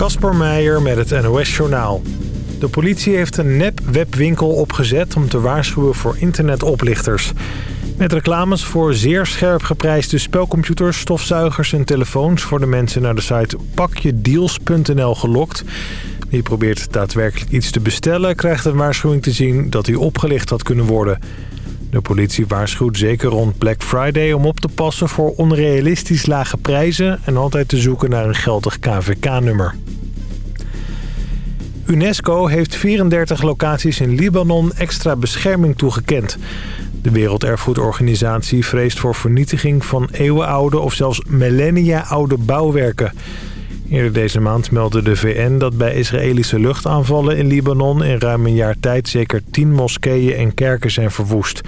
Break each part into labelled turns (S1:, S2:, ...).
S1: Kasper Meijer met het NOS-journaal. De politie heeft een nep-webwinkel opgezet om te waarschuwen voor internetoplichters. Met reclames voor zeer scherp geprijsde spelcomputers, stofzuigers en telefoons... worden mensen naar de site pakjedeals.nl gelokt. Wie probeert daadwerkelijk iets te bestellen... krijgt een waarschuwing te zien dat hij opgelicht had kunnen worden... De politie waarschuwt zeker rond Black Friday om op te passen voor onrealistisch lage prijzen... en altijd te zoeken naar een geldig KVK-nummer. UNESCO heeft 34 locaties in Libanon extra bescherming toegekend. De Werelderfgoedorganisatie vreest voor vernietiging van eeuwenoude of zelfs millennia-oude bouwwerken... Eerder deze maand meldde de VN dat bij Israëlische luchtaanvallen in Libanon... in ruim een jaar tijd zeker tien moskeeën en kerken zijn verwoest.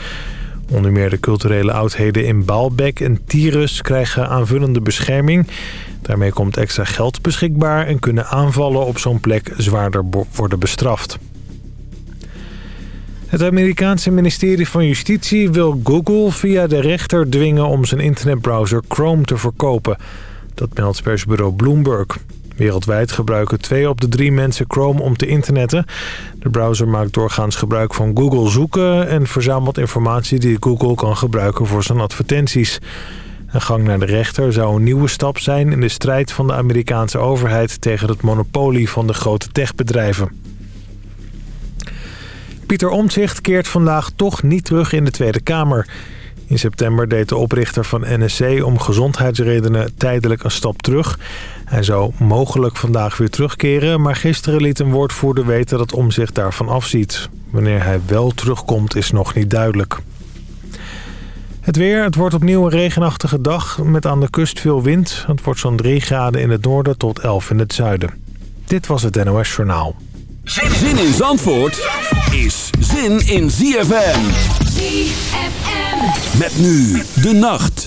S1: Onder meer de culturele oudheden in Baalbek en Tyrus krijgen aanvullende bescherming. Daarmee komt extra geld beschikbaar en kunnen aanvallen op zo'n plek zwaarder worden bestraft. Het Amerikaanse ministerie van Justitie wil Google via de rechter dwingen om zijn internetbrowser Chrome te verkopen... Dat meldt persbureau Bloomberg. Wereldwijd gebruiken twee op de drie mensen Chrome om te internetten. De browser maakt doorgaans gebruik van Google zoeken... en verzamelt informatie die Google kan gebruiken voor zijn advertenties. Een gang naar de rechter zou een nieuwe stap zijn... in de strijd van de Amerikaanse overheid... tegen het monopolie van de grote techbedrijven. Pieter Omtzigt keert vandaag toch niet terug in de Tweede Kamer... In september deed de oprichter van NSC om gezondheidsredenen tijdelijk een stap terug. Hij zou mogelijk vandaag weer terugkeren, maar gisteren liet een woordvoerder weten dat om zich daarvan afziet. Wanneer hij wel terugkomt is nog niet duidelijk. Het weer, het wordt opnieuw een regenachtige dag met aan de kust veel wind. Het wordt zo'n 3 graden in het noorden tot 11 in het zuiden. Dit was het NOS Journaal.
S2: Zin in Zandvoort is zin in ZFM. Met nu de nacht.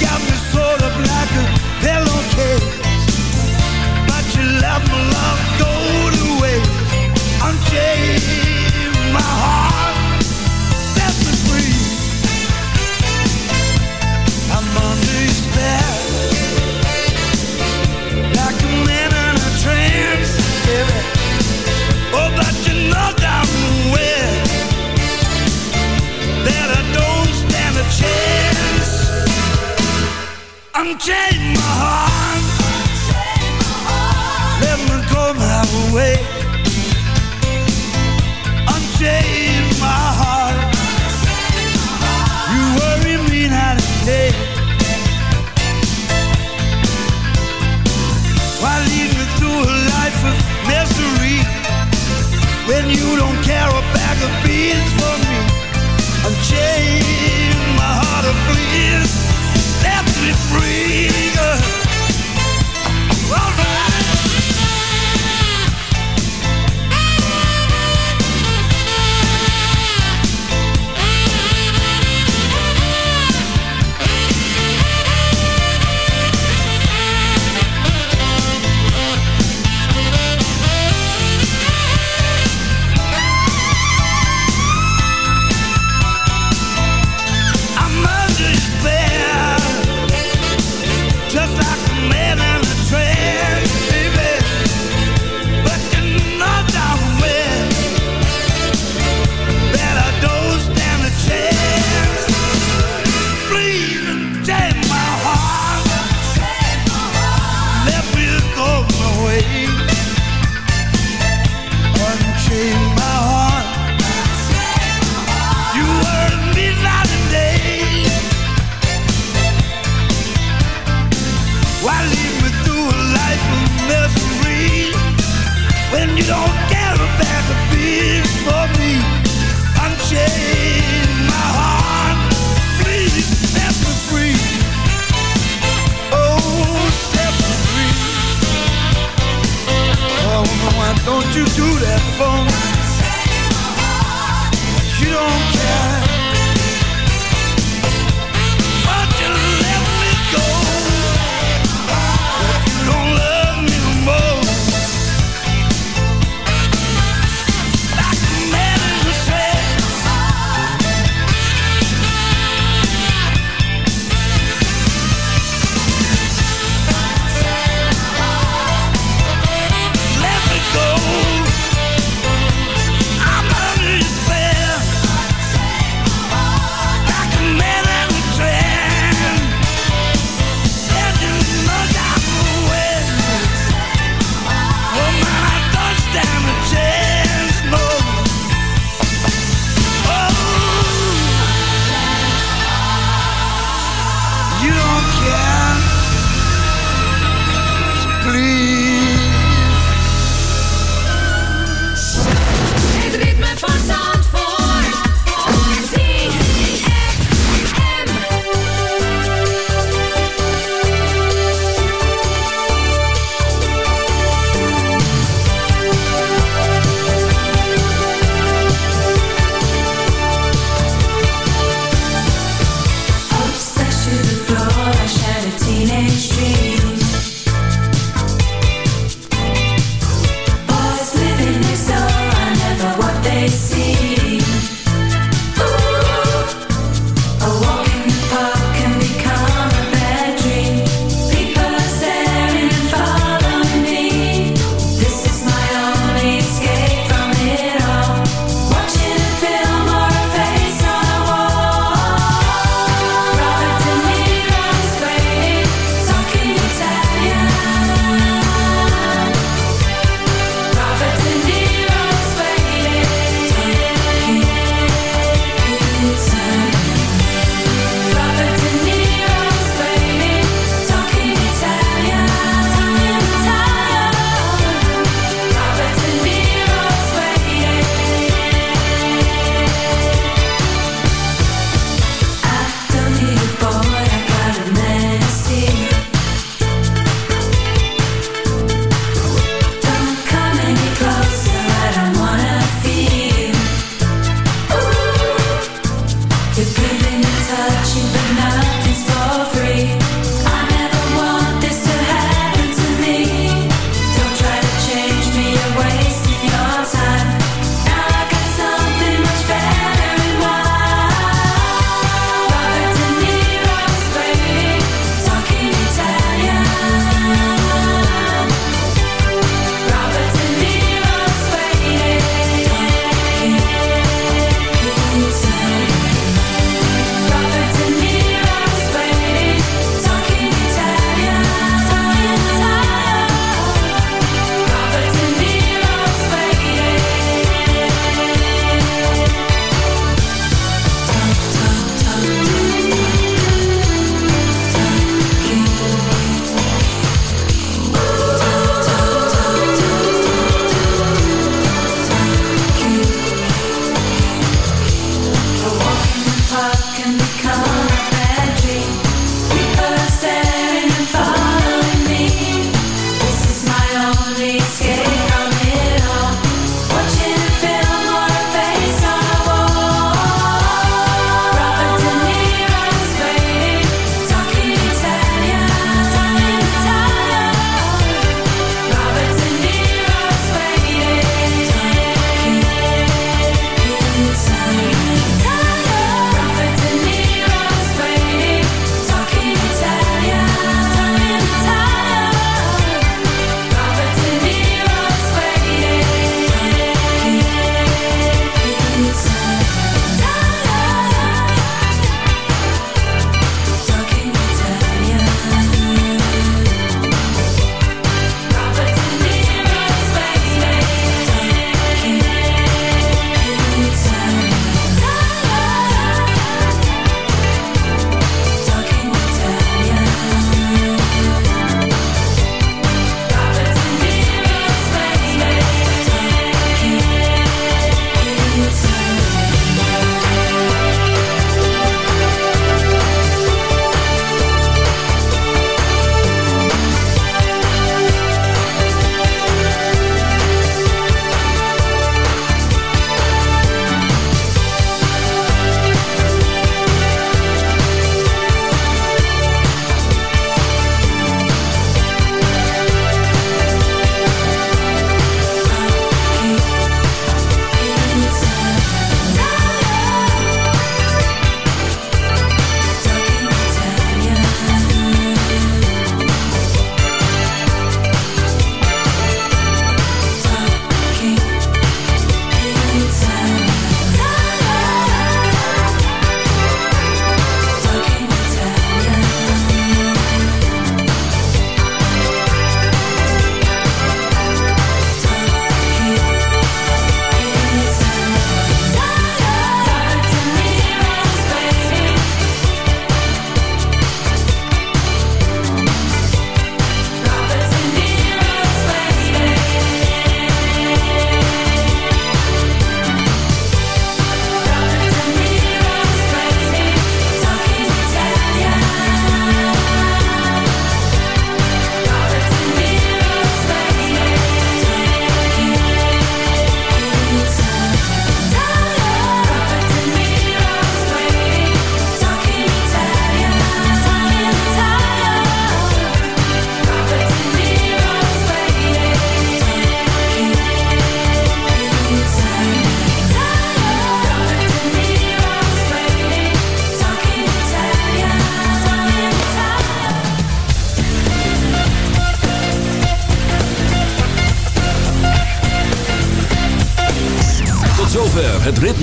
S2: got